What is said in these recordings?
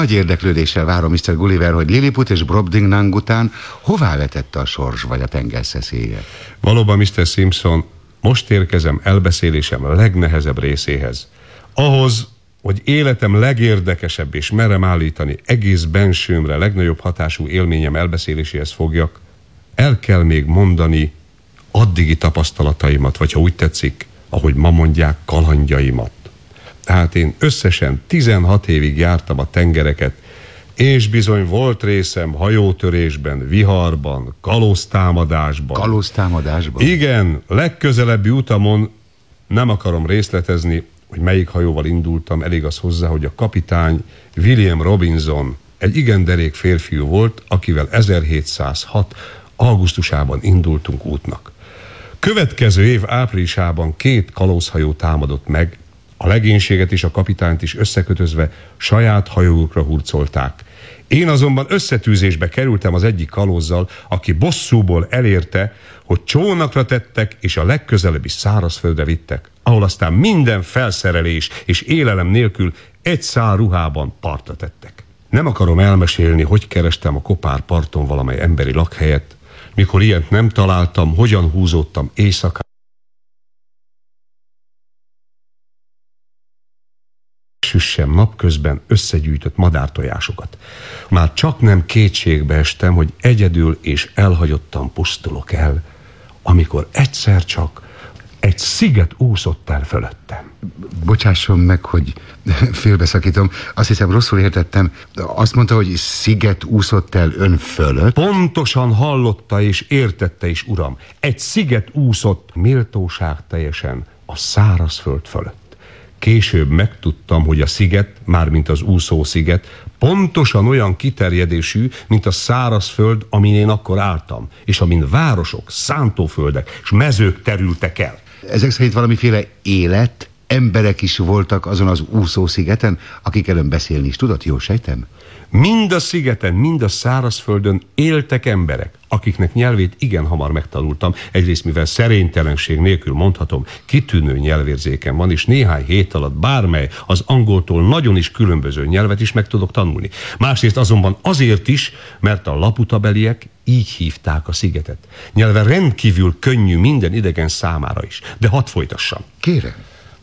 Nagy érdeklődéssel várom Mr. Gulliver, hogy Lilliput és Brobdingnang után hová vetette a sors vagy a tenger szeszélye? Valóban, Mr. Simpson, most érkezem elbeszélésem legnehezebb részéhez. Ahhoz, hogy életem legérdekesebb és merem állítani egész bensőmre legnagyobb hatású élményem elbeszéléséhez fogjak, el kell még mondani addigi tapasztalataimat, vagy ha úgy tetszik, ahogy ma mondják, kalandjaimat. Tehát én összesen 16 évig jártam a tengereket, és bizony volt részem hajótörésben, viharban, kalóztámadásban. Kalóztámadásban? Igen, legközelebbi utamon nem akarom részletezni, hogy melyik hajóval indultam, elég az hozzá, hogy a kapitány William Robinson egy igen derék férfiú volt, akivel 1706. augusztusában indultunk útnak. Következő év áprilisában két kalózhajó támadott meg, a legénységet és a kapitányt is összekötözve saját hajóukra hurcolták. Én azonban összetűzésbe kerültem az egyik kalózzal, aki bosszúból elérte, hogy csónakra tettek és a legközelebbi szárazföldre vittek, ahol aztán minden felszerelés és élelem nélkül egy szál ruhában partra tettek. Nem akarom elmesélni, hogy kerestem a kopár parton valamely emberi lakhelyet, mikor ilyet nem találtam, hogyan húzódtam éjszaka. Süssem napközben összegyűjtött madártojásokat. Már csak nem kétségbe estem, hogy egyedül és elhagyottan pusztulok el, amikor egyszer csak egy sziget úszott el fölöttem. Bocsásson meg, hogy félbeszakítom. Azt hiszem, rosszul értettem. Azt mondta, hogy sziget úszott el ön fölött? Pontosan hallotta és értette is, uram. Egy sziget úszott méltóság teljesen a szárazföld fölött. Később megtudtam, hogy a sziget, mármint az úszó sziget, pontosan olyan kiterjedésű, mint a szárazföld, amin én akkor álltam, és amin városok, szántóföldek és mezők terültek el. Ezek szerint valamiféle élet, emberek is voltak azon az úszó szigeten, akik ön beszélni is tudott, jó sejtem? Mind a szigeten, mind a szárazföldön éltek emberek, akiknek nyelvét igen hamar megtanultam. Egyrészt, mivel szerénytelenség nélkül mondhatom, kitűnő nyelvérzéken van, és néhány hét alatt bármely az angoltól nagyon is különböző nyelvet is meg tudok tanulni. Másrészt azonban azért is, mert a laputabeliek így hívták a szigetet. Nyelve rendkívül könnyű minden idegen számára is. De hadd folytassam. Kérem.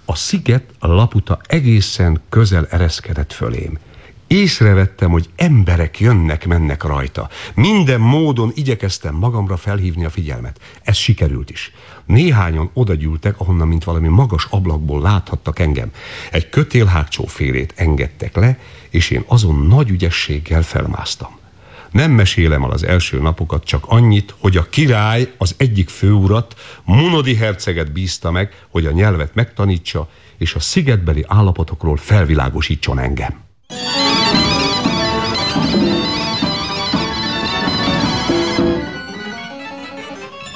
A sziget a laputa egészen közel ereszkedett fölém. Észrevettem, hogy emberek jönnek-mennek rajta. Minden módon igyekeztem magamra felhívni a figyelmet. Ez sikerült is. Néhányan odagyűltek, ahonnan, mint valami magas ablakból láthattak engem. Egy kötélhágcsó félét engedtek le, és én azon nagy ügyességgel felmásztam. Nem mesélem el az első napokat, csak annyit, hogy a király az egyik főurat, Munodi herceget bízta meg, hogy a nyelvet megtanítsa, és a szigetbeli állapotokról felvilágosítson engem.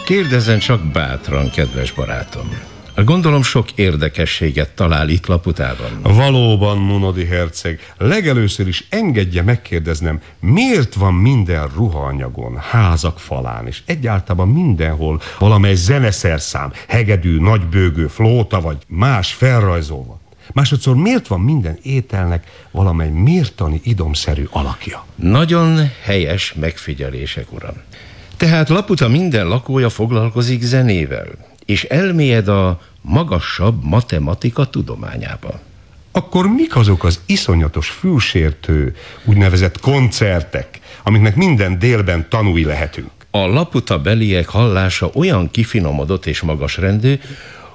Kérdezzen csak bátran, kedves barátom. Gondolom sok érdekességet talál itt Laputában. Valóban, Munodi herceg. Legelőször is engedje megkérdeznem, miért van minden ruhaanyagon, házak falán, és egyáltalán mindenhol valamely zeneszerszám, hegedű, nagybőgő, flóta vagy más felrajzolva? Másodszor miért van minden ételnek valamely mértani idomszerű alakja? Nagyon helyes megfigyelések, uram. Tehát Laputa minden lakója foglalkozik zenével, és elmélyed a magasabb matematika tudományába. Akkor mik azok az iszonyatos fülsértő, úgynevezett koncertek, amiknek minden délben tanúi lehetünk? A laputa beliek hallása olyan kifinomodott és magasrendű,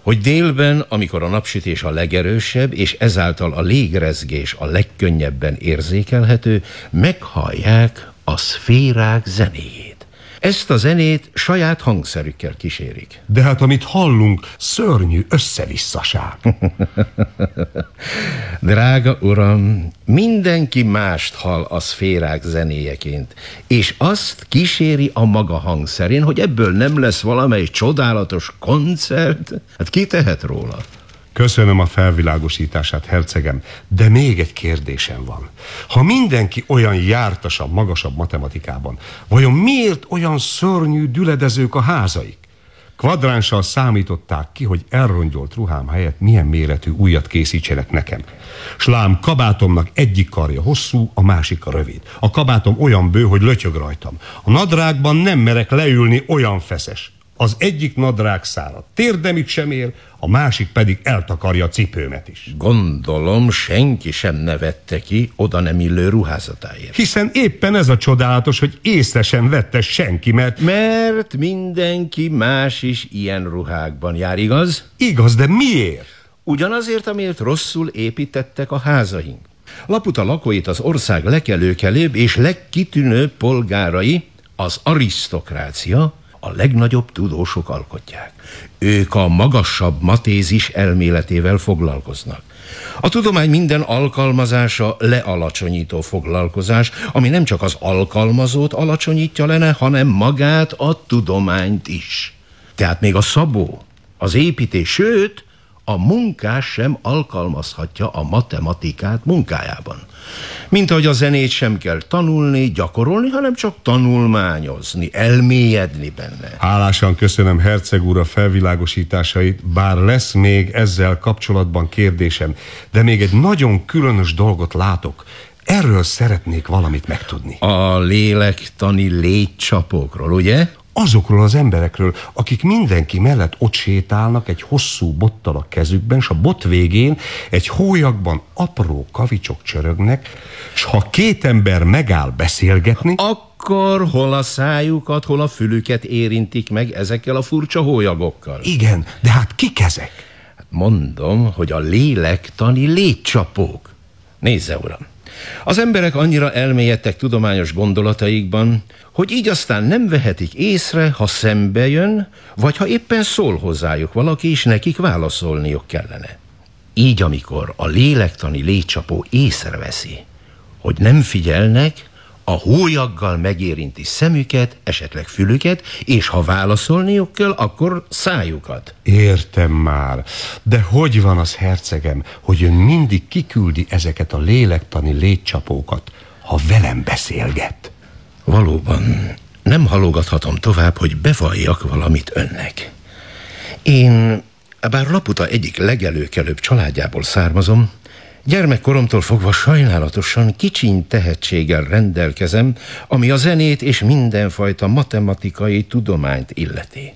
hogy délben, amikor a napsütés a legerősebb, és ezáltal a légrezgés a legkönnyebben érzékelhető, meghallják a szférák zenéjét. Ezt a zenét saját hangszerükkel kísérik. De hát amit hallunk, szörnyű összevisszaság. Drága uram, mindenki mást hall a szférák zenéjeként, és azt kíséri a maga hangszerén, hogy ebből nem lesz valamely csodálatos koncert. Hát ki tehet róla? Köszönöm a felvilágosítását, hercegem, de még egy kérdésem van. Ha mindenki olyan jártasabb, magasabb matematikában, vajon miért olyan szörnyű, düledezők a házaik? Kvadránssal számították ki, hogy elrongyolt ruhám helyett milyen méretű újat készítsenek nekem. Slám kabátomnak egyik karja hosszú, a másik a rövid. A kabátom olyan bő, hogy lötyög rajtam. A nadrágban nem merek leülni, olyan feszes. Az egyik nadrág szárad térdemig sem ér, a másik pedig eltakarja a cipőmet is. Gondolom, senki sem nevette ki oda nem illő ruházatáért. Hiszen éppen ez a csodálatos, hogy észre sem vette senki, mert... Mert mindenki más is ilyen ruhákban jár, igaz? Igaz, de miért? Ugyanazért, amiért rosszul építettek a házaink. Laputa lakóit az ország lekelőkelőbb és legkitűnőbb polgárai, az arisztokrácia, a legnagyobb tudósok alkotják. Ők a magasabb matézis elméletével foglalkoznak. A tudomány minden alkalmazása lealacsonyító foglalkozás, ami nem csak az alkalmazót alacsonyítja lenne, hanem magát a tudományt is. Tehát még a szabó, az építés, sőt, a munkás sem alkalmazhatja a matematikát munkájában. Mint ahogy a zenét sem kell tanulni, gyakorolni, hanem csak tanulmányozni, elmélyedni benne. Hálásan köszönöm Herceg úr a felvilágosításait, bár lesz még ezzel kapcsolatban kérdésem, de még egy nagyon különös dolgot látok. Erről szeretnék valamit megtudni. A lélektani légycsapókról, ugye? Azokról az emberekről, akik mindenki mellett ott sétálnak egy hosszú bottal a kezükben, és a bot végén egy hólyagban apró kavicsok csörögnek, és ha két ember megáll beszélgetni... Akkor hol a szájukat, hol a fülüket érintik meg ezekkel a furcsa hólyagokkal? Igen, de hát kik ezek? Hát mondom, hogy a lélektani létcsapók. Nézze, uram! Az emberek annyira elmélyedtek tudományos gondolataikban, hogy így aztán nem vehetik észre, ha szembe jön, vagy ha éppen szól hozzájuk valaki, és nekik válaszolniuk kellene. Így, amikor a lélektani légycsapó észreveszi, hogy nem figyelnek, a hólyaggal megérinti szemüket, esetleg fülüket, és ha válaszolniuk kell, akkor szájukat. Értem már, de hogy van az hercegem, hogy ön mindig kiküldi ezeket a lélektani létcsapókat, ha velem beszélget? Valóban nem halogathatom tovább, hogy bevalljak valamit önnek. Én, bár Laputa egyik legelőkelőbb családjából származom, Gyermekkoromtól fogva sajnálatosan kicsiny tehetséggel rendelkezem, ami a zenét és mindenfajta matematikai tudományt illeti.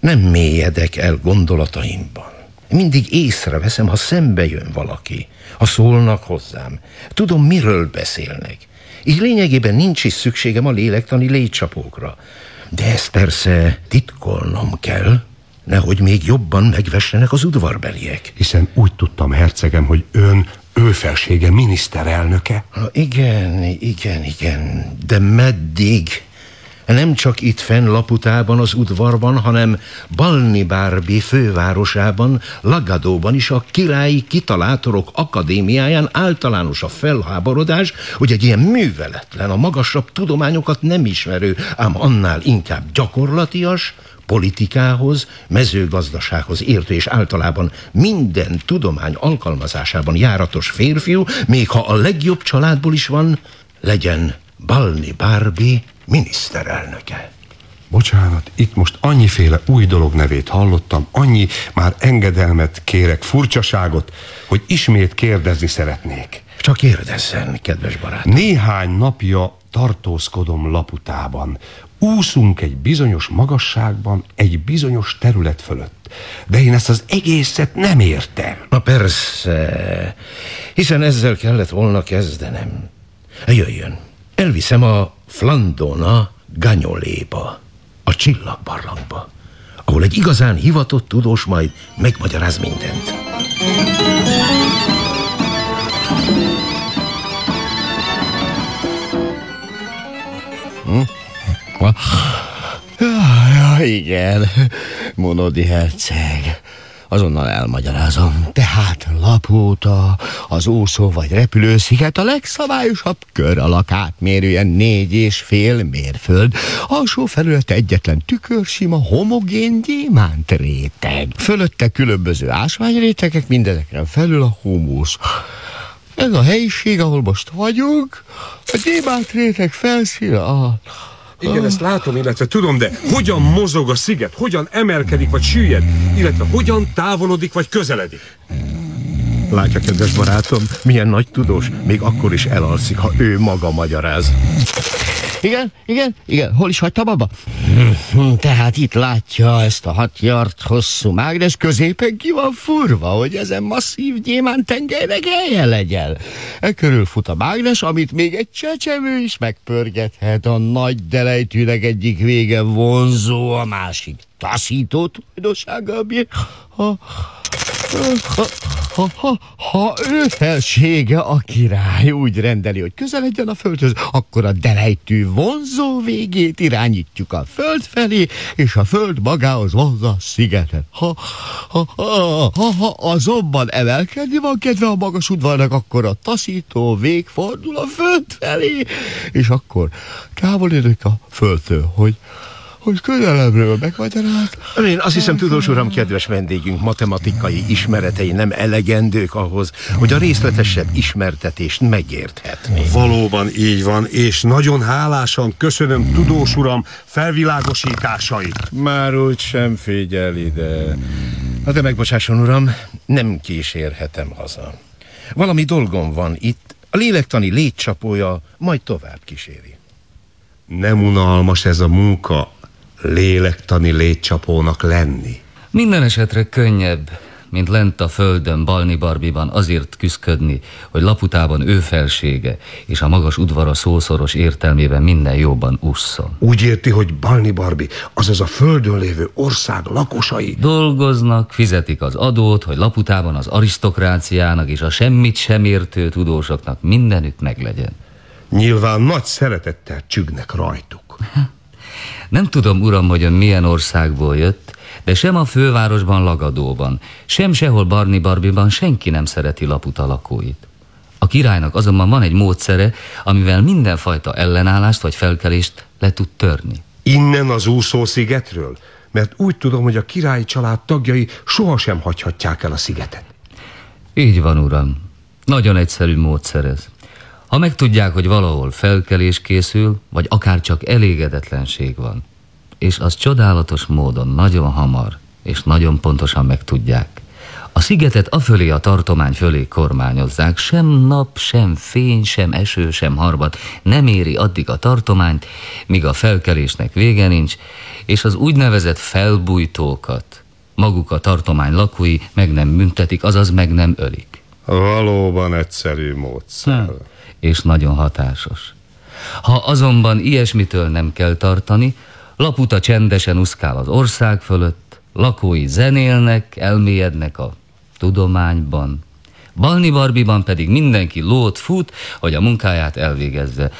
Nem mélyedek el gondolataimban. Mindig észreveszem, ha szembe jön valaki, ha szólnak hozzám. Tudom, miről beszélnek. Így lényegében nincs is szükségem a lélektani légycsapókra. De ezt persze titkolnom kell, nehogy még jobban megvessenek az udvarbeliek. Hiszen úgy tudtam, hercegem, hogy ön ő felsége miniszterelnöke. Ha igen, igen, igen, de meddig? Nem csak itt fenn Laputában az udvarban, hanem Balni Bárbi fővárosában, Lagadóban is a királyi kitalátorok akadémiáján általános a felháborodás, hogy egy ilyen műveletlen, a magasabb tudományokat nem ismerő, ám annál inkább gyakorlatias, politikához, mezőgazdasághoz értő és általában minden tudomány alkalmazásában járatos férfiú, még ha a legjobb családból is van, legyen Balni Bárbi miniszterelnöke. Bocsánat, itt most annyiféle új dolog nevét hallottam, annyi már engedelmet kérek, furcsaságot, hogy ismét kérdezni szeretnék. Csak kérdezzen, kedves barát. Néhány napja tartózkodom Laputában. Úszunk egy bizonyos magasságban, egy bizonyos terület fölött. De én ezt az egészet nem értem. Na persze, hiszen ezzel kellett volna kezdenem. Jöjjön, elviszem a Flandona Ganyoléba, a csillagbarlangba, ahol egy igazán hivatott tudós majd megmagyaráz mindent. Hm? Ja, igen, Monodi herceg. Azonnal elmagyarázom. Tehát Lapóta, az úszó vagy repülősziget a legszabályosabb kör alakát mérően négy és fél mérföld. Alsó felület egyetlen tükörsima, homogén gyémánt réteg. Fölötte különböző ásványrétegek, mindezeken felül a humusz. Ez a helyiség, ahol most vagyunk, a gyémánt réteg felszíne a Igen, ezt látom, illetve tudom, de hogyan mozog a sziget, hogyan emelkedik vagy süllyed, illetve hogyan távolodik vagy közeledik? Látja, kedves barátom, milyen nagy tudós, még akkor is elalszik, ha ő maga magyaráz. Igen, igen, igen, hol is hagytam abba? Tehát itt látja ezt a hat yard hosszú mágnes, középen ki van furva, hogy ezen masszív gyémán tengelynek helye legyen. E körül fut a mágnes, amit még egy csecsemő is megpörgethet. A nagy delejtűnek egyik vége vonzó, a másik taszító tulajdonsága, ami ha, ha, ha, ha, ha ő felsége a király úgy rendeli, hogy közeledjen a földhöz, akkor a delejtű vonzó végét irányítjuk a föld felé, és a föld magához vonza a szigetet. Ha, ha, ha, ha, ha azonban emelkedni van kedve a magas udvarnak, akkor a taszító vég fordul a föld felé, és akkor távolodik a földtől, hogy hogy közelebbről megmagyaráz. Én azt hiszem, tudós uram, kedves vendégünk matematikai ismeretei nem elegendők ahhoz, hogy a részletesebb ismertetést megérthetné. Valóban így van, és nagyon hálásan köszönöm tudós uram felvilágosításait. Már úgy sem figyel ide. Hát de megbocsásson, uram, nem kísérhetem haza. Valami dolgom van itt, a lélektani létcsapója majd tovább kíséri. Nem unalmas ez a munka, lélektani létcsapónak lenni. Minden esetre könnyebb, mint lent a földön, Balni Barbiban azért küzdködni, hogy Laputában ő felsége, és a magas udvara szószoros értelmében minden jobban usszon. Úgy érti, hogy Balni Barbi, azaz a földön lévő ország lakosai... Dolgoznak, fizetik az adót, hogy Laputában az arisztokráciának és a semmit sem értő tudósoknak mindenük meglegyen. Nyilván nagy szeretettel csügnek rajtuk. Nem tudom, uram, hogy ön milyen országból jött, de sem a fővárosban Lagadóban, sem sehol Barni Barbiban senki nem szereti Laputa lakóit. A királynak azonban van egy módszere, amivel mindenfajta ellenállást vagy felkelést le tud törni. Innen az úszószigetről? Mert úgy tudom, hogy a királyi család tagjai sohasem hagyhatják el a szigetet. Így van, uram. Nagyon egyszerű módszer ez. Ha megtudják, hogy valahol felkelés készül, vagy akár csak elégedetlenség van, és az csodálatos módon nagyon hamar és nagyon pontosan megtudják, a szigetet afölé a tartomány fölé kormányozzák, sem nap, sem fény, sem eső, sem harbat nem éri addig a tartományt, míg a felkelésnek vége nincs, és az úgynevezett felbújtókat, maguk a tartomány lakói meg nem büntetik, azaz meg nem ölik. Valóban egyszerű módszer. Hmm és nagyon hatásos. Ha azonban ilyesmitől nem kell tartani, Laputa csendesen uszkál az ország fölött, lakói zenélnek, elmélyednek a tudományban, Balni Barbiban pedig mindenki lót fut, hogy a munkáját elvégezze.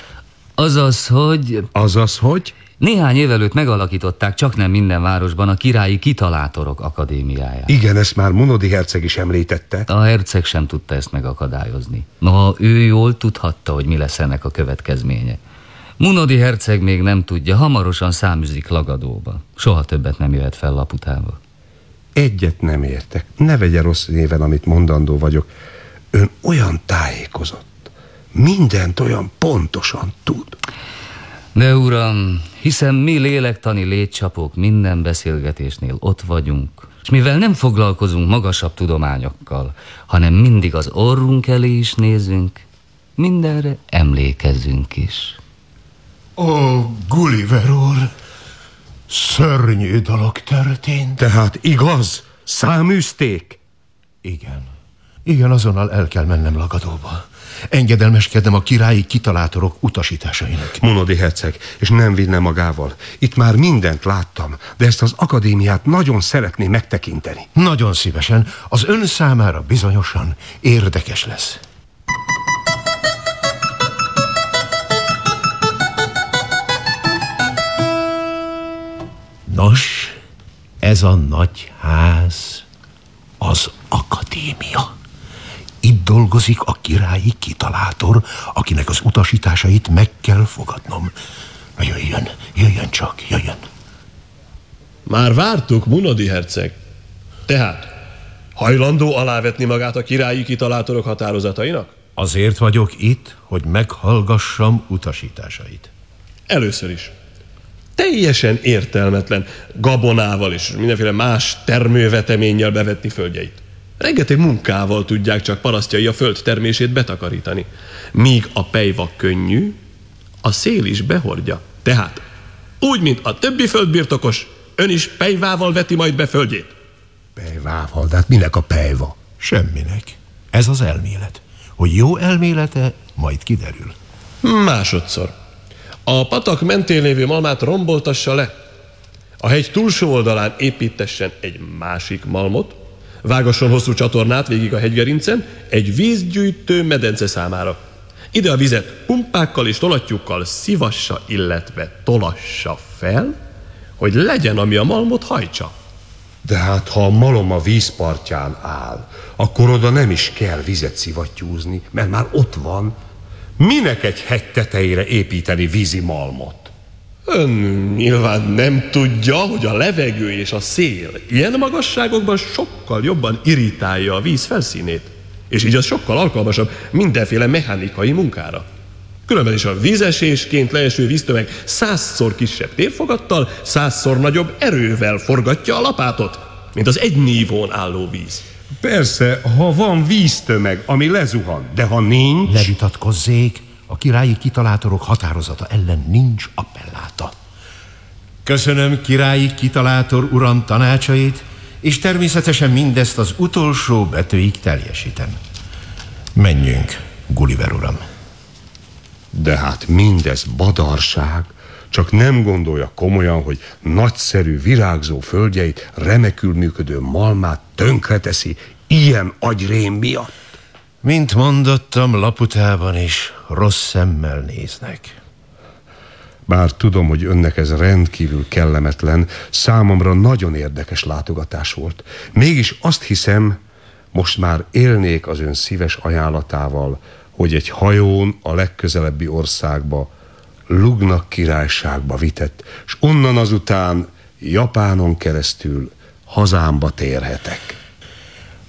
Azaz, hogy... Azaz, hogy? Néhány év előtt megalakították csak nem minden városban a királyi kitalátorok akadémiáját. Igen, ezt már Monodi herceg is említette. A herceg sem tudta ezt megakadályozni. Noha ő jól tudhatta, hogy mi lesz ennek a következménye. Munodi herceg még nem tudja, hamarosan száműzik Lagadóba. Soha többet nem jöhet fel Laputába. Egyet nem értek. Ne vegye rossz néven, amit mondandó vagyok. Ön olyan tájékozott. Mindent olyan pontosan tud. De uram, hiszen mi lélektani létcsapók minden beszélgetésnél ott vagyunk, és mivel nem foglalkozunk magasabb tudományokkal, hanem mindig az orrunk elé is nézünk, mindenre emlékezzünk is. Ó, Gulliver úr, szörnyű dolog történt. Tehát igaz? Száműzték? Igen. Igen, azonnal el kell mennem Lagadóba. Engedelmeskedem a királyi kitalátorok utasításainak. Monodi herceg, és nem vinne magával. Itt már mindent láttam, de ezt az akadémiát nagyon szeretném megtekinteni. Nagyon szívesen. Az ön számára bizonyosan érdekes lesz. Nos, ez a nagy ház az akadémia. Itt dolgozik a királyi kitalátor, akinek az utasításait meg kell fogadnom. Na jöjjön, jöjjön csak, jöjjön. Már vártuk, Munodi herceg. Tehát, hajlandó alávetni magát a királyi kitalátorok határozatainak? Azért vagyok itt, hogy meghallgassam utasításait. Először is. Teljesen értelmetlen gabonával és mindenféle más termőveteménnyel bevetni földjeit. Rengeteg munkával tudják csak parasztjai a föld termését betakarítani. Míg a pejva könnyű, a szél is behordja. Tehát úgy, mint a többi földbirtokos, ön is pejvával veti majd be földjét. Pejvával, de hát minek a pejva? Semminek. Ez az elmélet. Hogy jó elmélete, majd kiderül. Másodszor. A patak mentén lévő malmát romboltassa le. A hegy túlsó oldalán építessen egy másik malmot, vágasson hosszú csatornát végig a hegygerincen, egy vízgyűjtő medence számára. Ide a vizet pumpákkal és tolattyúkkal szivassa, illetve tolassa fel, hogy legyen, ami a malmot hajtsa. De hát, ha a malom a vízpartján áll, akkor oda nem is kell vizet szivattyúzni, mert már ott van. Minek egy hegy tetejére építeni vízi malmot? Ön nyilván nem tudja, hogy a levegő és a szél ilyen magasságokban sokkal jobban irritálja a víz felszínét, és így az sokkal alkalmasabb mindenféle mechanikai munkára. Különben is a vízesésként leeső víztömeg százszor kisebb térfogattal, százszor nagyobb erővel forgatja a lapátot, mint az egy nívón álló víz. Persze, ha van víztömeg, ami lezuhan, de ha nincs... Ne vitatkozzék, a királyi kitalátorok határozata ellen nincs appelláta. Köszönöm királyi kitalátor uram tanácsait, és természetesen mindezt az utolsó betűig teljesítem. Menjünk, Gulliver uram. De hát mindez badarság, csak nem gondolja komolyan, hogy nagyszerű, virágzó földjeit, remekül működő malmát tönkreteszi ilyen agyrém miatt. Mint mondottam, Laputában is rossz szemmel néznek. Bár tudom, hogy önnek ez rendkívül kellemetlen, számomra nagyon érdekes látogatás volt. Mégis azt hiszem, most már élnék az ön szíves ajánlatával, hogy egy hajón a legközelebbi országba, Lugnak királyságba vitett, és onnan azután Japánon keresztül hazámba térhetek.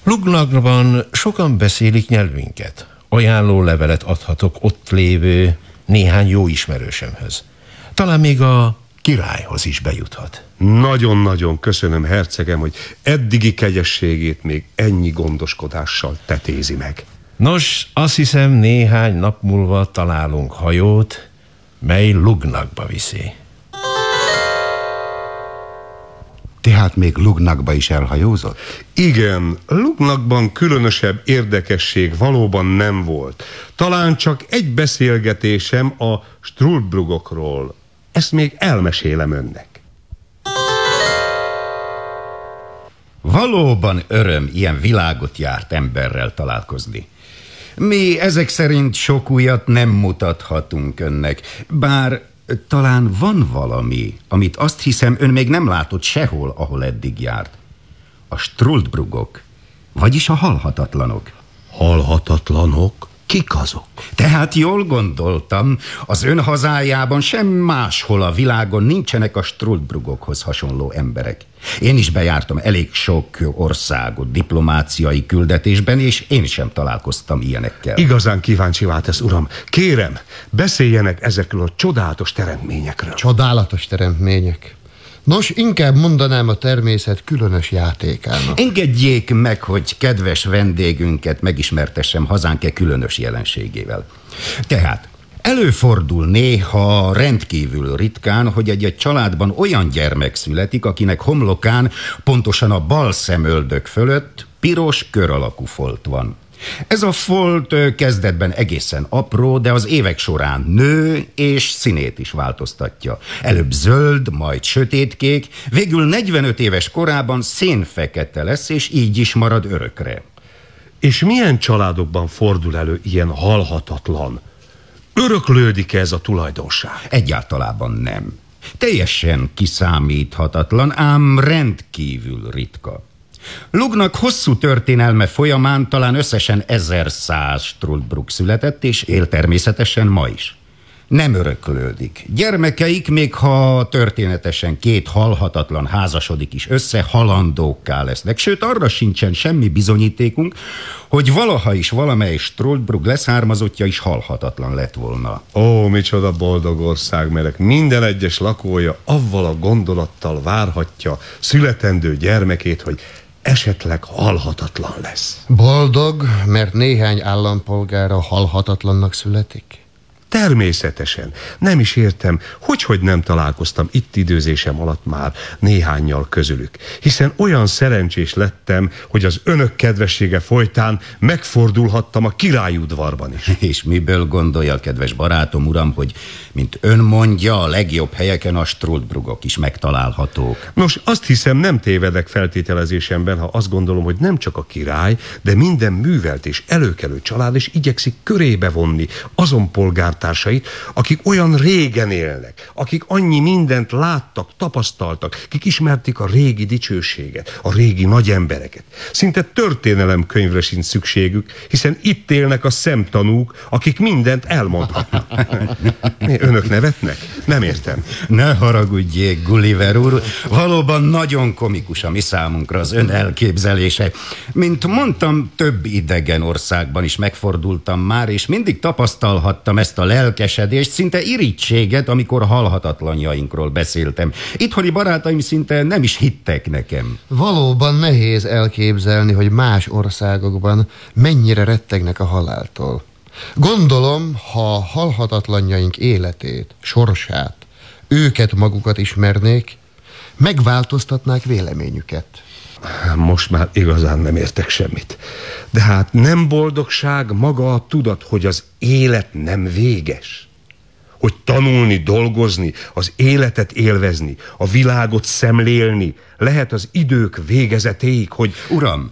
Lugnakban sokan beszélik nyelvünket. Ajánló levelet adhatok ott lévő néhány jó ismerősömhöz. Talán még a királyhoz is bejuthat. Nagyon-nagyon köszönöm, hercegem, hogy eddigi kegyességét még ennyi gondoskodással tetézi meg. Nos, azt hiszem néhány nap múlva találunk hajót, mely Lugnakba viszi. Tehát még Lugnakba is elhajózott? Igen, Lugnakban különösebb érdekesség valóban nem volt. Talán csak egy beszélgetésem a Strulbrugokról. Ezt még elmesélem önnek. Valóban öröm ilyen világot járt emberrel találkozni. Mi ezek szerint sok újat nem mutathatunk önnek, bár talán van valami, amit azt hiszem ön még nem látott sehol, ahol eddig járt. A Struldbrugok, vagyis a halhatatlanok. Halhatatlanok? Kik azok? Tehát jól gondoltam, az ön hazájában sem máshol a világon nincsenek a Struldbrugokhoz hasonló emberek. Én is bejártam elég sok országot diplomáciai küldetésben, és én sem találkoztam ilyenekkel. Igazán kíváncsi vált ez, uram. Kérem, beszéljenek ezekről a csodálatos teremtményekről. Csodálatos teremtmények. Nos, inkább mondanám a természet különös játékának. Engedjék meg, hogy kedves vendégünket megismertessem hazánk-e különös jelenségével. Tehát, Előfordul néha rendkívül ritkán, hogy egy-egy családban olyan gyermek születik, akinek homlokán pontosan a bal szemöldök fölött piros kör alakú folt van. Ez a folt kezdetben egészen apró, de az évek során nő és színét is változtatja. Előbb zöld, majd sötétkék, végül 45 éves korában szénfekete lesz, és így is marad örökre. És milyen családokban fordul elő ilyen halhatatlan, Öröklődik ez a tulajdonság? Egyáltalában nem. Teljesen kiszámíthatatlan, ám rendkívül ritka. Lugnak hosszú történelme folyamán talán összesen 1100 Struldbrug született, és él természetesen ma is. nem öröklődik. Gyermekeik, még ha történetesen két halhatatlan házasodik is össze, halandókká lesznek. Sőt, arra sincsen semmi bizonyítékunk, hogy valaha is valamely Stoltbrug leszármazottja is halhatatlan lett volna. Ó, micsoda boldog ország, mert minden egyes lakója avval a gondolattal várhatja születendő gyermekét, hogy esetleg halhatatlan lesz. Boldog, mert néhány állampolgára halhatatlannak születik? Természetesen. Nem is értem, hogy hogy nem találkoztam itt időzésem alatt már néhányal közülük. Hiszen olyan szerencsés lettem, hogy az önök kedvessége folytán megfordulhattam a királyudvarban is. És miből gondolja, kedves barátom, uram, hogy mint ön mondja, a legjobb helyeken a Strudbrugok is megtalálhatók. Nos, azt hiszem nem tévedek feltételezésemben, ha azt gondolom, hogy nem csak a király, de minden művelt és előkelő család is igyekszik körébe vonni azon polgár honfitársait, akik olyan régen élnek, akik annyi mindent láttak, tapasztaltak, akik ismerték a régi dicsőséget, a régi nagy embereket. Szinte történelemkönyvre sincs szükségük, hiszen itt élnek a szemtanúk, akik mindent elmondhatnak. Önök nevetnek? Nem értem. Ne haragudjék, Gulliver úr, valóban nagyon komikus a mi számunkra az ön elképzelése. Mint mondtam, több idegen országban is megfordultam már, és mindig tapasztalhattam ezt a lelkesedést, szinte irítséget, amikor halhatatlanjainkról beszéltem. Itthoni barátaim szinte nem is hittek nekem. Valóban nehéz elképzelni, hogy más országokban mennyire rettegnek a haláltól. Gondolom, ha halhatatlanjaink életét, sorsát, őket magukat ismernék, megváltoztatnák véleményüket. Most már igazán nem értek semmit. De hát nem boldogság maga a tudat, hogy az élet nem véges. Hogy tanulni, dolgozni, az életet élvezni, a világot szemlélni, lehet az idők végezetéig, hogy... Uram,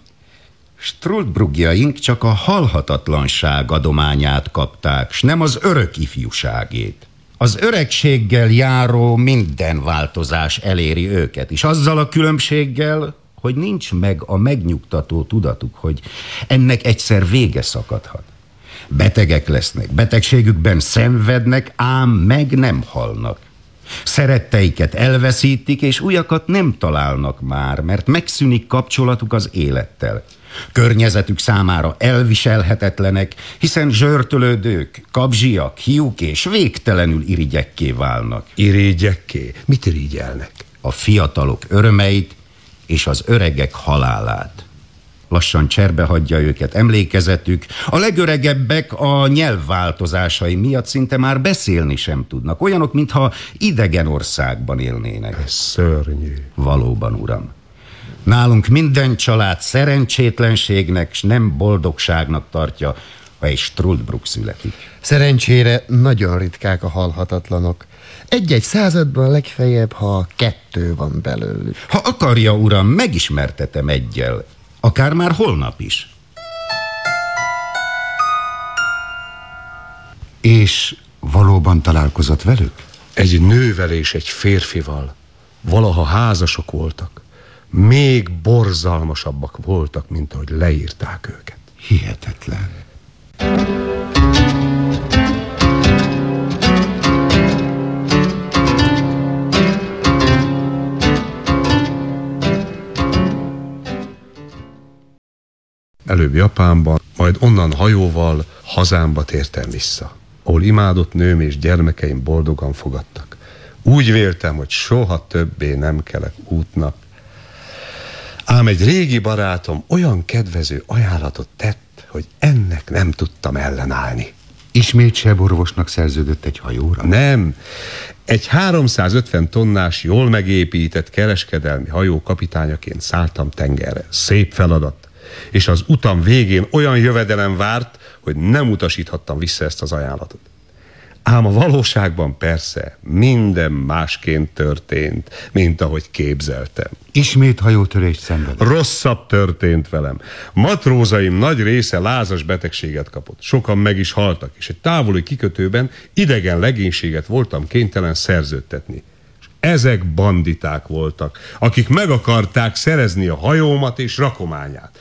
Strultbrugjaink csak a halhatatlanság adományát kapták, s nem az örök ifjúságét. Az öregséggel járó minden változás eléri őket, és azzal a különbséggel, hogy nincs meg a megnyugtató tudatuk, hogy ennek egyszer vége szakadhat. Betegek lesznek, betegségükben szenvednek, ám meg nem halnak. Szeretteiket elveszítik, és újakat nem találnak már, mert megszűnik kapcsolatuk az élettel. Környezetük számára elviselhetetlenek, hiszen zsörtölődők, kabzsiak, hiúk és végtelenül irigyekké válnak. Irigyekké? Mit irigyelnek? A fiatalok örömeit és az öregek halálát. Lassan cserbe hagyja őket emlékezetük. A legöregebbek a nyelvváltozásai miatt szinte már beszélni sem tudnak. Olyanok, mintha idegen országban élnének. Ez szörnyű. Valóban, uram. Nálunk minden család szerencsétlenségnek, s nem boldogságnak tartja, ha egy Strudbruk születik. Szerencsére nagyon ritkák a halhatatlanok. Egy-egy században legfeljebb, ha kettő van belőlük. Ha akarja, uram, megismertetem egyel. Akár már holnap is. És valóban találkozott velük? Egy nővel és egy férfival. Valaha házasok voltak. Még borzalmasabbak voltak, mint ahogy leírták őket. Hihetetlen. Előbb Japánban, majd onnan hajóval hazámba tértem vissza, ahol imádott nőm és gyermekeim boldogan fogadtak. Úgy véltem, hogy soha többé nem kelek útnak. Ám egy régi barátom olyan kedvező ajánlatot tett, hogy ennek nem tudtam ellenállni. Ismét seborvosnak szerződött egy hajóra? Nem. Egy 350 tonnás, jól megépített kereskedelmi hajó kapitányaként szálltam tengerre. Szép feladat és az utam végén olyan jövedelem várt, hogy nem utasíthattam vissza ezt az ajánlatot. Ám a valóságban persze minden másként történt, mint ahogy képzeltem. Ismét hajótörést szenvedett. Rosszabb történt velem. Matrózaim nagy része lázas betegséget kapott. Sokan meg is haltak, és egy távoli kikötőben idegen legénységet voltam kénytelen szerződtetni. És ezek banditák voltak, akik meg akarták szerezni a hajómat és rakományát.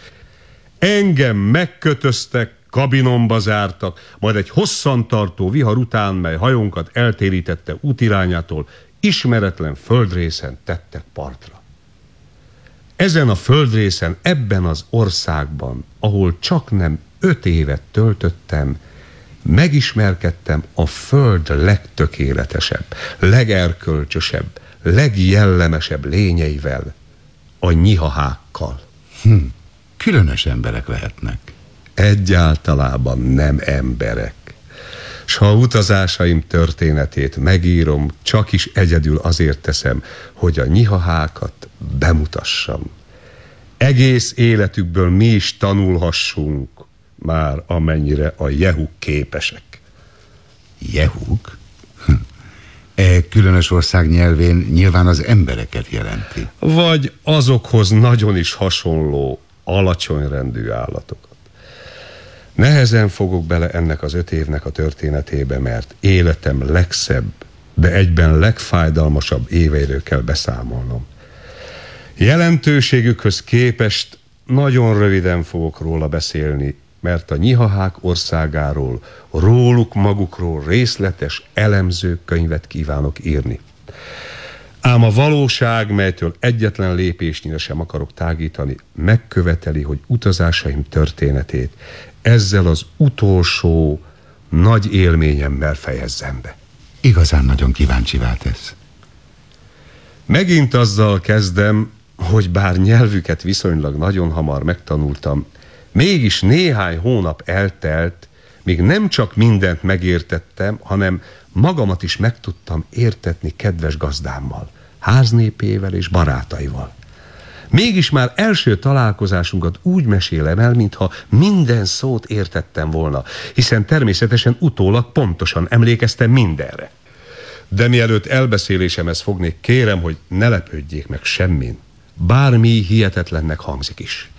Engem megkötöztek, kabinomba zártak, majd egy hosszantartó vihar után, mely hajónkat eltérítette útirányától, ismeretlen földrészen tettek partra. Ezen a földrészen, ebben az országban, ahol csak nem öt évet töltöttem, megismerkedtem a föld legtökéletesebb, legerkölcsösebb, legjellemesebb lényeivel, a nyihahákkal. Hm, különös emberek lehetnek. Egyáltalában nem emberek. S ha utazásaim történetét megírom, csak is egyedül azért teszem, hogy a nyihahákat bemutassam. Egész életükből mi is tanulhassunk, már amennyire a jehuk képesek. Jehuk? Hm. E különös ország nyelvén nyilván az embereket jelenti. Vagy azokhoz nagyon is hasonló, alacsony rendű állatokat. Nehezen fogok bele ennek az öt évnek a történetébe, mert életem legszebb, de egyben legfájdalmasabb éveiről kell beszámolnom. Jelentőségükhöz képest nagyon röviden fogok róla beszélni, mert a nyihahák országáról, róluk magukról részletes, elemző könyvet kívánok írni. Ám a valóság, melytől egyetlen lépésnyire sem akarok tágítani, megköveteli, hogy utazásaim történetét ezzel az utolsó nagy élményemmel fejezzem be. Igazán nagyon kíváncsivá tesz. Megint azzal kezdem, hogy bár nyelvüket viszonylag nagyon hamar megtanultam, Mégis néhány hónap eltelt, még nem csak mindent megértettem, hanem magamat is meg tudtam értetni kedves gazdámmal, háznépével és barátaival. Mégis már első találkozásunkat úgy mesélem el, mintha minden szót értettem volna, hiszen természetesen utólag pontosan emlékeztem mindenre. De mielőtt elbeszélésemhez fognék, kérem, hogy ne lepődjék meg semmin. Bármi hihetetlennek hangzik is.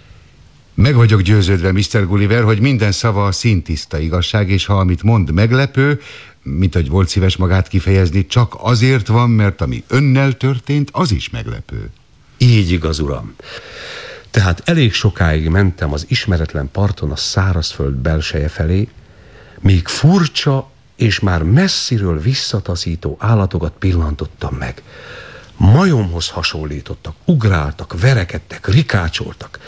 Meg vagyok győződve, Mr. Gulliver, hogy minden szava a szintiszta igazság, és ha amit mond meglepő, mint hogy volt szíves magát kifejezni, csak azért van, mert ami önnel történt, az is meglepő. Így igaz, uram. Tehát elég sokáig mentem az ismeretlen parton a szárazföld belseje felé, míg furcsa és már messziről visszataszító állatokat pillantottam meg. Majomhoz hasonlítottak, ugráltak, verekedtek, rikácsoltak.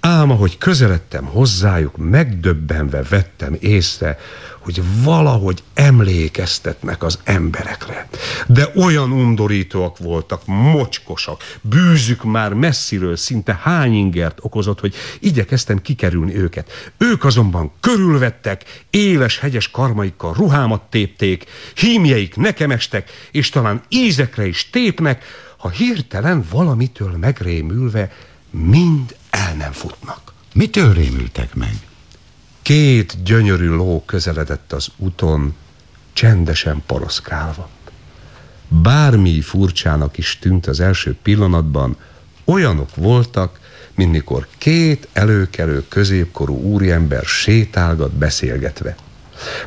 Ám ahogy közeledtem hozzájuk, megdöbbenve vettem észre, hogy valahogy emlékeztetnek az emberekre. De olyan undorítóak voltak, mocskosak, bűzük már messziről szinte hány ingert okozott, hogy igyekeztem kikerülni őket. Ők azonban körülvettek, éles hegyes karmaikkal ruhámat tépték, hímjeik nekem estek, és talán ízekre is tépnek, ha hirtelen valamitől megrémülve mind el nem futnak. Mitől rémültek meg? Két gyönyörű ló közeledett az úton, csendesen poroszkálva. Bármi furcsának is tűnt az első pillanatban, olyanok voltak, mint mikor két előkelő középkorú úriember sétálgat beszélgetve.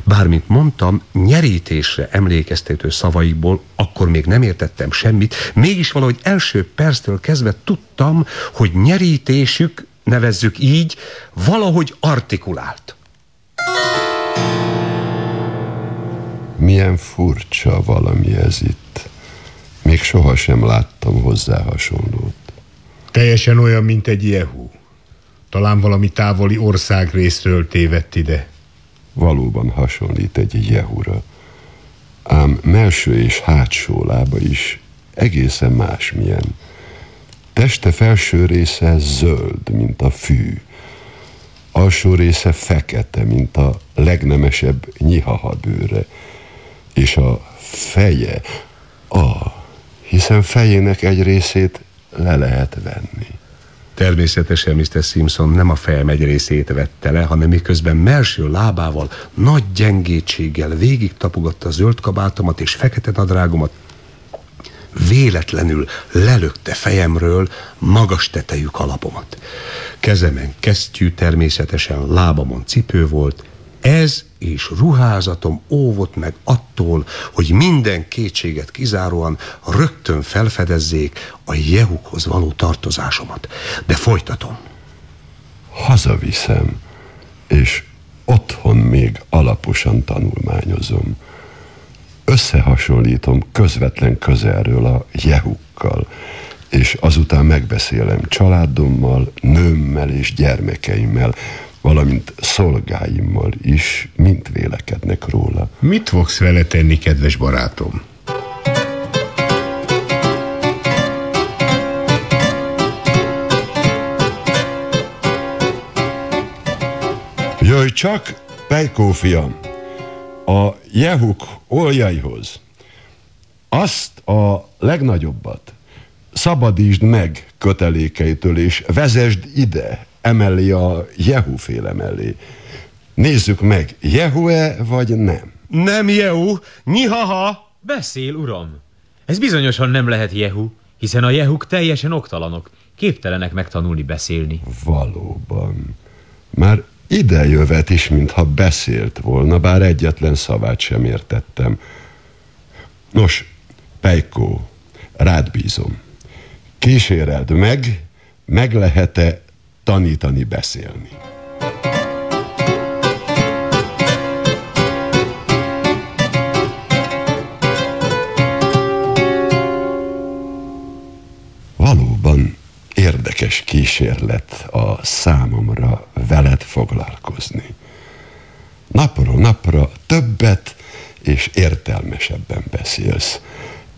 Bármint mondtam, nyerítésre emlékeztető szavaikból akkor még nem értettem semmit, mégis valahogy első perctől kezdve tudtam, hogy nyerítésük, nevezzük így, valahogy artikulált. Milyen furcsa valami ez itt. Még sohasem láttam hozzá hasonlót. Teljesen olyan, mint egy jehu. Talán valami távoli országrészről tévedt ide valóban hasonlít egy jehura. Ám melső és hátsó lába is egészen másmilyen. Teste felső része zöld, mint a fű. Alsó része fekete, mint a legnemesebb nyihahabőre. És a feje, a, hiszen fejének egy részét le lehet venni. Természetesen Mr. Simpson nem a fejem egy részét vette le, hanem miközben melső lábával nagy gyengétséggel végig tapogatta zöld kabátomat és fekete nadrágomat, véletlenül lelökte fejemről magas tetejű kalapomat. Kezemen kesztyű természetesen, lábamon cipő volt, ez és ruházatom óvott meg attól, hogy minden kétséget kizáróan rögtön felfedezzék a Jehukhoz való tartozásomat. De folytatom. Hazaviszem, és otthon még alaposan tanulmányozom. Összehasonlítom közvetlen közelről a jehukkal, és azután megbeszélem családommal, nőmmel és gyermekeimmel, valamint szolgáimmal is, mint vélekednek róla. Mit fogsz vele tenni, kedves barátom? Jöjj csak, Pejkó fiam, a Jehuk oljaihoz. Azt a legnagyobbat szabadítsd meg kötelékeitől, és vezesd ide, emellé a Jehu féle mellé. Nézzük meg, Jehu-e vagy nem? Nem Jehu, nyihaha! Beszél, uram. Ez bizonyosan nem lehet Jehu, hiszen a Jehuk teljesen oktalanok, képtelenek megtanulni beszélni. Valóban. Már ide jövet is, mintha beszélt volna, bár egyetlen szavát sem értettem. Nos, Pejkó, rád bízom. Kíséreld meg, meg lehet-e tanítani beszélni. Érdekes kísérlet a számomra veled foglalkozni. Napról napra többet és értelmesebben beszélsz.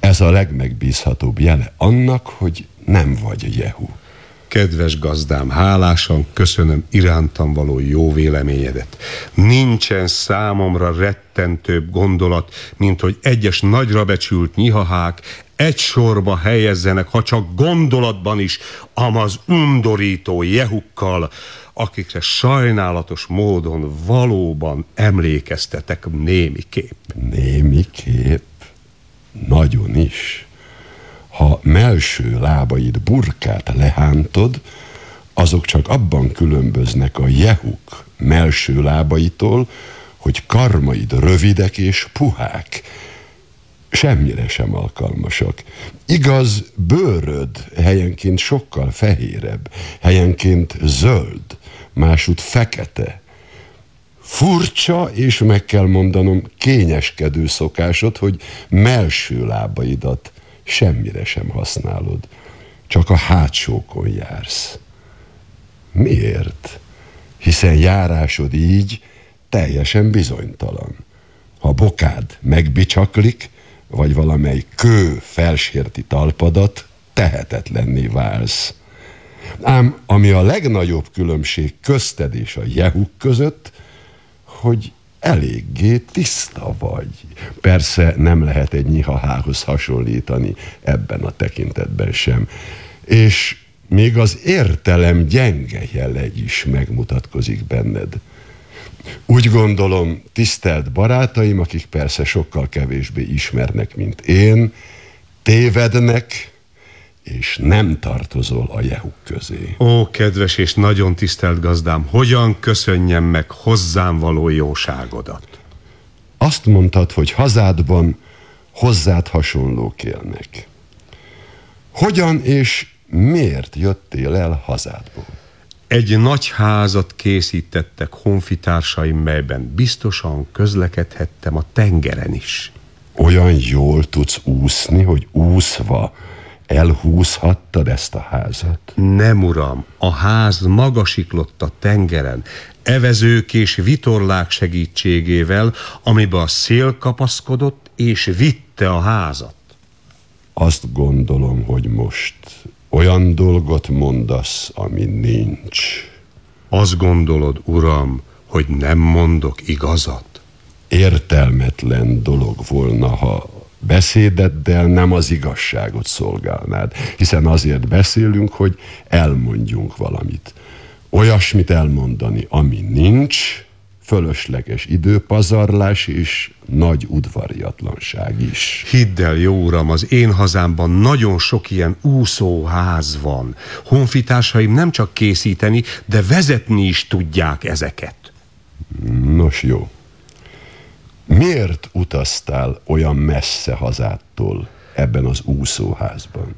Ez a legmegbízhatóbb jele annak, hogy nem vagy Jehu. Kedves gazdám, hálásan köszönöm irántam való jó véleményedet. Nincsen számomra rettentőbb gondolat, mint hogy egyes nagyra becsült nyihahák egy sorba helyezzenek, ha csak gondolatban is, amaz undorító jehukkal, akikre sajnálatos módon valóban emlékeztetek némi kép. Nagyon is. Ha melső lábaid burkát lehántod, azok csak abban különböznek a jehuk melső lábaitól, hogy karmaid rövidek és puhák, semmire sem alkalmasak. Igaz, bőröd helyenként sokkal fehérebb, helyenként zöld, másút fekete. Furcsa, és meg kell mondanom, kényeskedő szokásod, hogy melső lábaidat semmire sem használod, csak a hátsókon jársz. Miért? Hiszen járásod így teljesen bizonytalan. Ha bokád megbicsaklik, vagy valamely kő felsérti talpadat, tehetetlenné válsz. Ám ami a legnagyobb különbség közted és a jehuk között, hogy eléggé tiszta vagy. Persze nem lehet egy nyihahához hasonlítani ebben a tekintetben sem. És még az értelem gyenge jelleg is megmutatkozik benned. Úgy gondolom, tisztelt barátaim, akik persze sokkal kevésbé ismernek, mint én, tévednek, és nem tartozol a jehuk közé. Ó, kedves és nagyon tisztelt gazdám, hogyan köszönjem meg hozzám való jóságodat? Azt mondtad, hogy hazádban hozzád hasonlók élnek. Hogyan és miért jöttél el hazádból? Egy nagy házat készítettek honfitársaim, melyben biztosan közlekedhettem a tengeren is. Olyan jól tudsz úszni, hogy úszva elhúzhattad ezt a házat? Nem, uram, a ház magasiklott a tengeren, evezők és vitorlák segítségével, amibe a szél kapaszkodott és vitte a házat. Azt gondolom, hogy most olyan dolgot mondasz, ami nincs. Azt gondolod, uram, hogy nem mondok igazat? Értelmetlen dolog volna, ha beszédeddel nem az igazságot szolgálnád, hiszen azért beszélünk, hogy elmondjunk valamit. Olyasmit elmondani, ami nincs, fölösleges időpazarlás és nagy udvariatlanság is. Hidd el, jó uram, az én hazámban nagyon sok ilyen úszóház van. Honfitársaim nem csak készíteni, de vezetni is tudják ezeket. Nos jó. Miért utaztál olyan messze hazától ebben az úszóházban?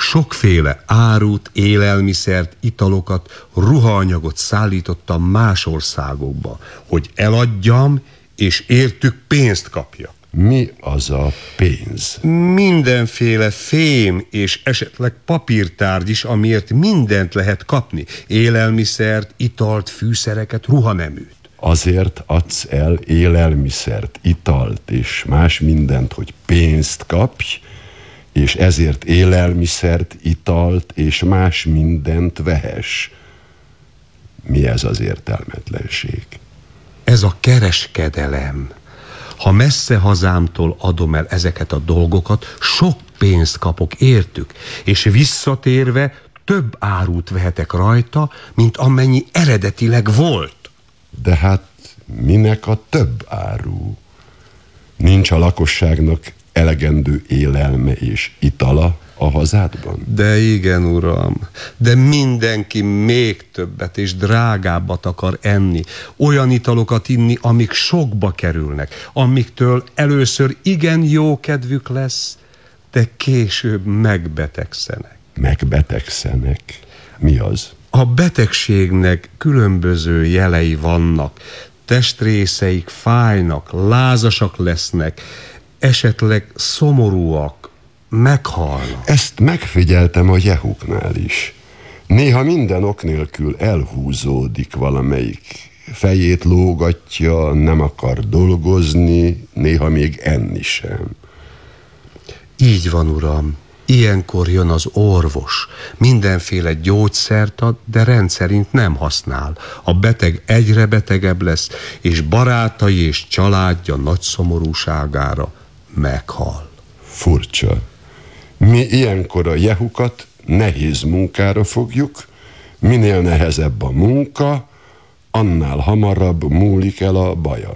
Sokféle árut, élelmiszert, italokat, ruhaanyagot szállítottam más országokba, hogy eladjam, és értük pénzt kapjak. Mi az a pénz? Mindenféle fém és esetleg papírtárgy is, amiért mindent lehet kapni. Élelmiszert, italt, fűszereket, ruhaneműt. Azért adsz el élelmiszert, italt és más mindent, hogy pénzt kapj, és ezért élelmiszert, italt és más mindent vehess. Mi ez az értelmetlenség? Ez a kereskedelem. Ha messze hazámtól adom el ezeket a dolgokat, sok pénzt kapok értük, és visszatérve több árut vehetek rajta, mint amennyi eredetileg volt. De hát minek a több áru? Nincs a lakosságnak elegendő élelme és itala a hazádban? De igen, uram, de mindenki még többet és drágábbat akar enni. Olyan italokat inni, amik sokba kerülnek, amiktől először igen jó kedvük lesz, de később megbetegszenek. Megbetegszenek? Mi az? A betegségnek különböző jelei vannak. Testrészeik fájnak, lázasak lesznek, esetleg szomorúak, meghalnak. Ezt megfigyeltem a jehuknál is. Néha minden ok nélkül elhúzódik valamelyik. Fejét lógatja, nem akar dolgozni, néha még enni sem. Így van, uram. Ilyenkor jön az orvos. Mindenféle gyógyszert ad, de rendszerint nem használ. A beteg egyre betegebb lesz, és barátai és családja nagy szomorúságára meghal. Furcsa. Mi ilyenkor a jehukat nehéz munkára fogjuk, minél nehezebb a munka, annál hamarabb múlik el a baja.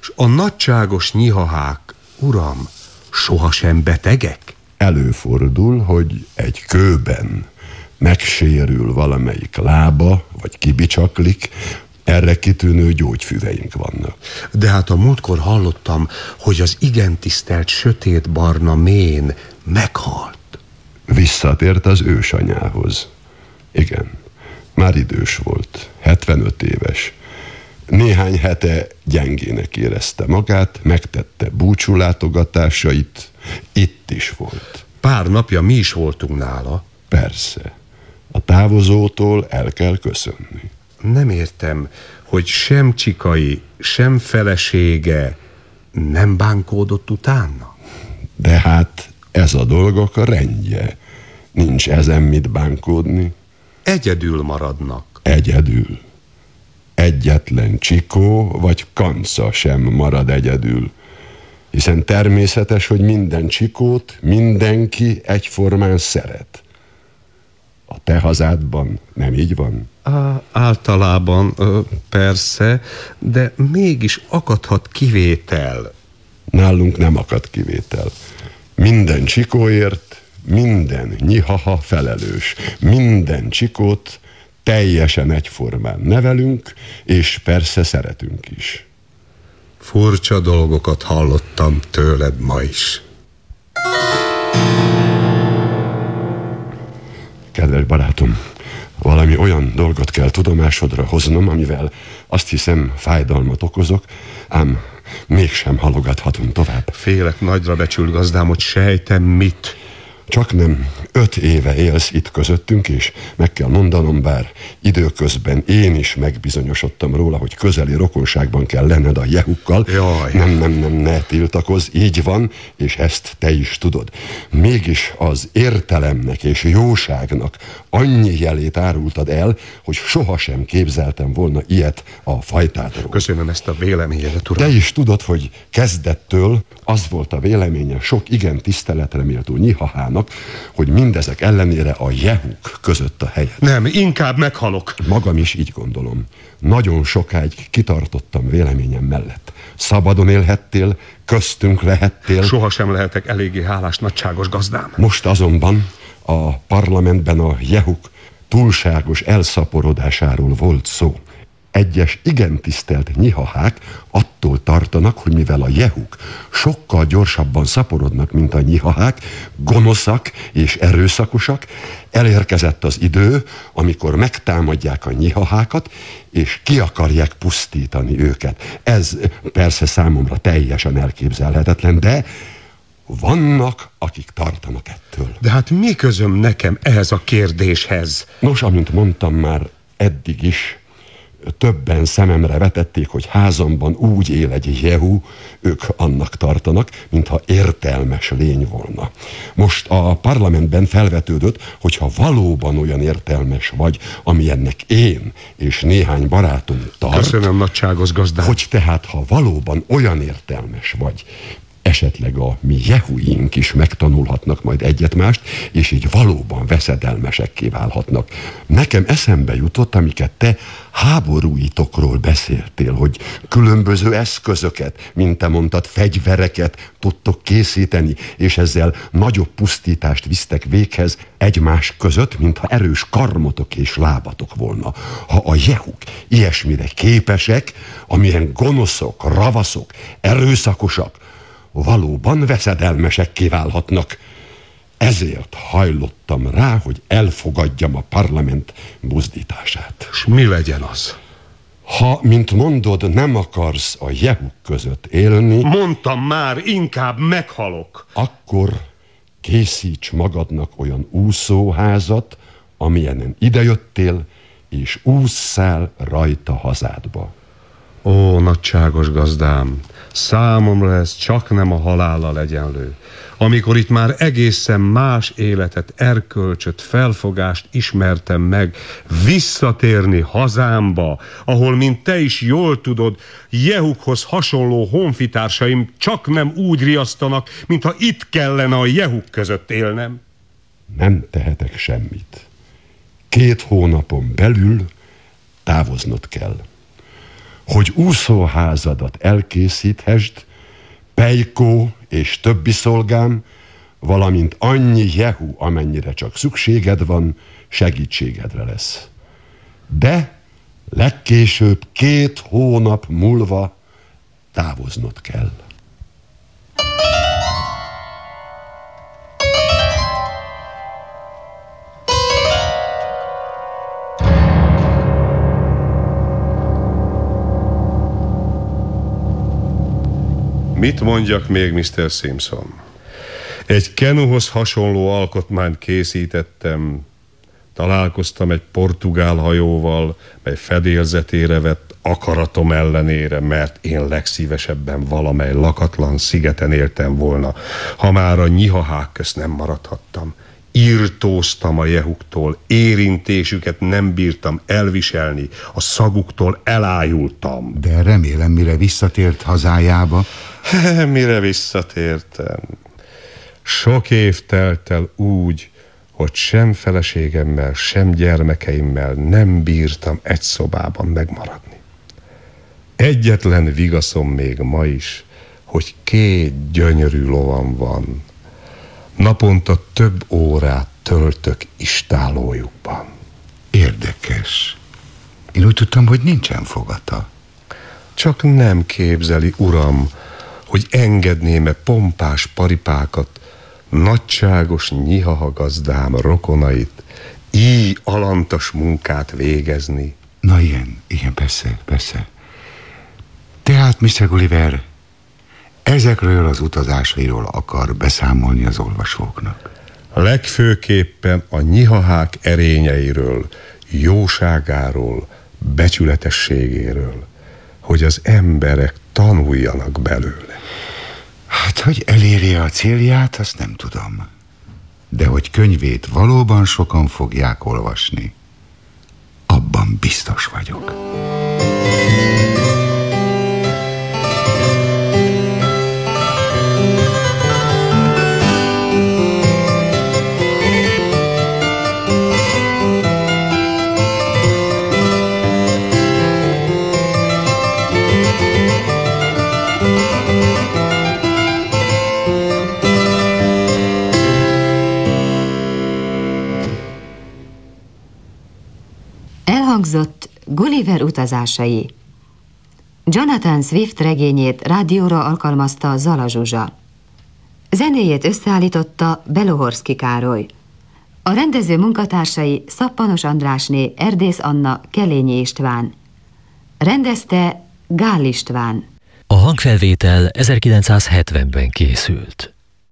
És a nagyságos nyihahák, uram, sohasem betegek? Előfordul, hogy egy kőben megsérül valamelyik lába, vagy kibicsaklik, erre kitűnő gyógyfüveink vannak. De hát a múltkor hallottam, hogy az igen tisztelt sötétbarna mén meghalt. Visszatért az ősanyához. Igen, már idős volt, 75 éves. Néhány hete gyengének érezte magát, megtette búcsúlátogatásait, itt is volt. Pár napja mi is voltunk nála. Persze, a távozótól el kell köszönni. Nem értem, hogy sem csikai, sem felesége nem bánkódott utána? De hát ez a dolgok a rendje. Nincs ezen mit bánkódni. Egyedül maradnak. Egyedül. Egyetlen csikó vagy kanca sem marad egyedül. Hiszen természetes, hogy minden csikót mindenki egyformán szeret. Te hazádban nem így van? Á, általában persze, de mégis akadhat kivétel. Nálunk nem akad kivétel. Minden csikóért minden nyihaha felelős. Minden csikót teljesen egyformán nevelünk, és persze szeretünk is. Furcsa dolgokat hallottam tőled ma is. Kedves barátom, valami olyan dolgot kell tudomásodra hoznom, amivel azt hiszem fájdalmat okozok, ám mégsem halogathatunk tovább. Félek nagyra becsült gazdám, hogy sejtem mit. Csak nem öt éve élsz itt közöttünk, és meg kell mondanom, bár időközben én is megbizonyosodtam róla, hogy közeli rokonságban kell lenned a jehukkal. Jaj. Nem, nem, nem, ne tiltakozz, így van, és ezt te is tudod. Mégis az értelemnek és jóságnak annyi jelét árultad el, hogy sohasem képzeltem volna ilyet a fajtádról. Köszönöm ezt a véleményedet, uram. Te is tudod, hogy kezdettől az volt a véleménye sok igen tiszteletre méltó nyihahának, hogy mindezek ellenére a jehuk között a helye. Nem, inkább meghalok. Magam is így gondolom. Nagyon sokáig kitartottam véleményem mellett. Szabadon élhettél, köztünk lehettél. Sohasem lehetek eléggé hálás nagyságos gazdám. Most azonban a parlamentben a jehuk túlságos elszaporodásáról volt szó. Egyes igen tisztelt nyihahák attól tartanak, hogy mivel a jehuk sokkal gyorsabban szaporodnak, mint a nyihahák, gonoszak és erőszakosak, elérkezett az idő, amikor megtámadják a nyihahákat, és ki akarják pusztítani őket. Ez persze számomra teljesen elképzelhetetlen, de vannak, akik tartanak ettől. De hát mi közöm nekem ehhez a kérdéshez? Nos, amint mondtam már eddig is, többen szememre vetették, hogy házamban úgy él egy Jehu, ők annak tartanak, mintha értelmes lény volna. Most a parlamentben felvetődött, hogyha valóban olyan értelmes vagy, amilyennek én és néhány barátom tart. Köszönöm, nagyságos gazdám. Hogy tehát, ha valóban olyan értelmes vagy, esetleg a mi jehuink is megtanulhatnak majd egyet-mást, és így valóban veszedelmesekké válhatnak. Nekem eszembe jutott, amiket te háborúitokról beszéltél, hogy különböző eszközöket, mint te mondtad, fegyvereket tudtok készíteni, és ezzel nagyobb pusztítást visztek véghez egymás között, mintha erős karmotok és lábatok volna. Ha a jehuk ilyesmire képesek, amilyen gonoszok, ravaszok, erőszakosak, valóban veszedelmesek kiválhatnak. Ezért hajlottam rá, hogy elfogadjam a parlament buzdítását. És mi legyen az? Ha, mint mondod, nem akarsz a jehuk között élni... Mondtam már, inkább meghalok. Akkor készíts magadnak olyan úszóházat, amilyenen idejöttél, és ússzál rajta hazádba. Ó, nagyságos gazdám, számomra ez csak nem a halállal egyenlő. Amikor itt már egészen más életet, erkölcsöt, felfogást ismertem meg, visszatérni hazámba, ahol, mint te is jól tudod, Jehukhoz hasonló honfitársaim csak nem úgy riasztanak, mintha itt kellene a Jehuk között élnem. Nem tehetek semmit. Két hónapon belül távoznod kell hogy úszóházadat elkészíthesd, Pejkó és többi szolgám, valamint annyi jehu, amennyire csak szükséged van, segítségedre lesz. De legkésőbb két hónap múlva távoznod kell. Mit mondjak még, Mr. Simpson? Egy kenuhoz hasonló alkotmányt készítettem. Találkoztam egy portugál hajóval, mely fedélzetére vett akaratom ellenére, mert én legszívesebben valamely lakatlan szigeten éltem volna, ha már a nyihahák közt nem maradhattam írtóztam a jehuktól, érintésüket nem bírtam elviselni, a szaguktól elájultam. De remélem, mire visszatért hazájába. mire visszatértem? Sok év telt el úgy, hogy sem feleségemmel, sem gyermekeimmel nem bírtam egy szobában megmaradni. Egyetlen vigaszom még ma is, hogy két gyönyörű lovam van, Naponta több órát töltök istálójukban. Érdekes. Én úgy tudtam, hogy nincsen fogata. Csak nem képzeli, uram, hogy engedném-e pompás paripákat, nagyságos nyihaha gazdám rokonait, így alantas munkát végezni. Na igen, igen, persze, persze. Tehát, Mr. Gulliver, ezekről az utazásairól akar beszámolni az olvasóknak. Legfőképpen a nyihahák erényeiről, jóságáról, becsületességéről, hogy az emberek tanuljanak belőle. Hát, hogy elérje a célját, azt nem tudom. De hogy könyvét valóban sokan fogják olvasni, abban biztos vagyok. Elhangzott Gulliver utazásai. Jonathan Swift regényét rádióra alkalmazta Zala Zsuzsa. Zenéjét összeállította Belohorszki Károly. A rendező munkatársai Szappanos Andrásné, Erdész Anna, Kelényi István. Rendezte Gál István. A hangfelvétel 1970-ben készült.